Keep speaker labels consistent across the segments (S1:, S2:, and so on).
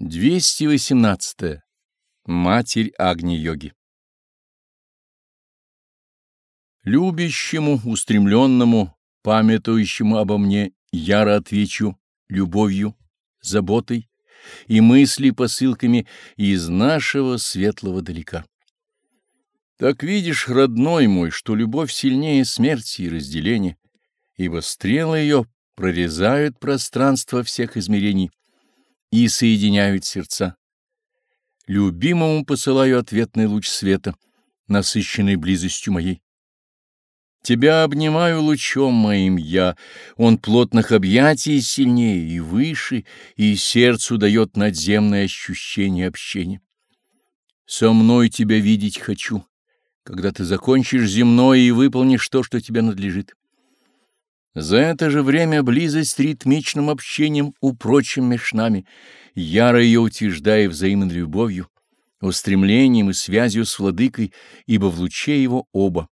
S1: 218. -е. Матерь Агни-йоги Любящему, устремленному, памятующему обо мне, яро отвечу любовью, заботой и мысли посылками из нашего светлого далека. Так видишь, родной мой, что любовь сильнее смерти и разделения, ибо стрелы ее прорезают пространство всех измерений и соединяют сердца. Любимому посылаю ответный луч света, насыщенный близостью моей. Тебя обнимаю лучом моим я, он плотных объятий сильнее и выше, и сердцу дает надземное ощущение общения. Со мной тебя видеть хочу, когда ты закончишь земное и выполнишь то, что тебе надлежит. За это же время близость ритмичным общением упрочим меж нами, яро ее утверждая взаимной любовью, устремлением и связью с владыкой, ибо в луче его оба.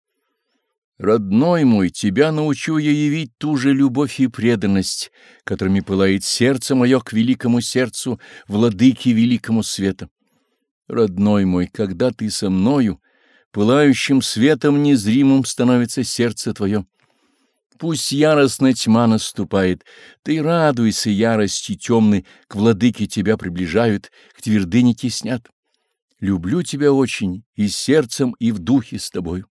S1: Родной мой, тебя научу я явить ту же любовь и преданность, которыми пылает сердце мое к великому сердцу, владыке великому света. Родной мой, когда ты со мною, пылающим светом незримым становится сердце твое. Пусть яростная тьма наступает, ты радуйся ярости темной, к владыке тебя приближают, к твердыне теснят. Люблю тебя очень и сердцем, и в духе с тобою.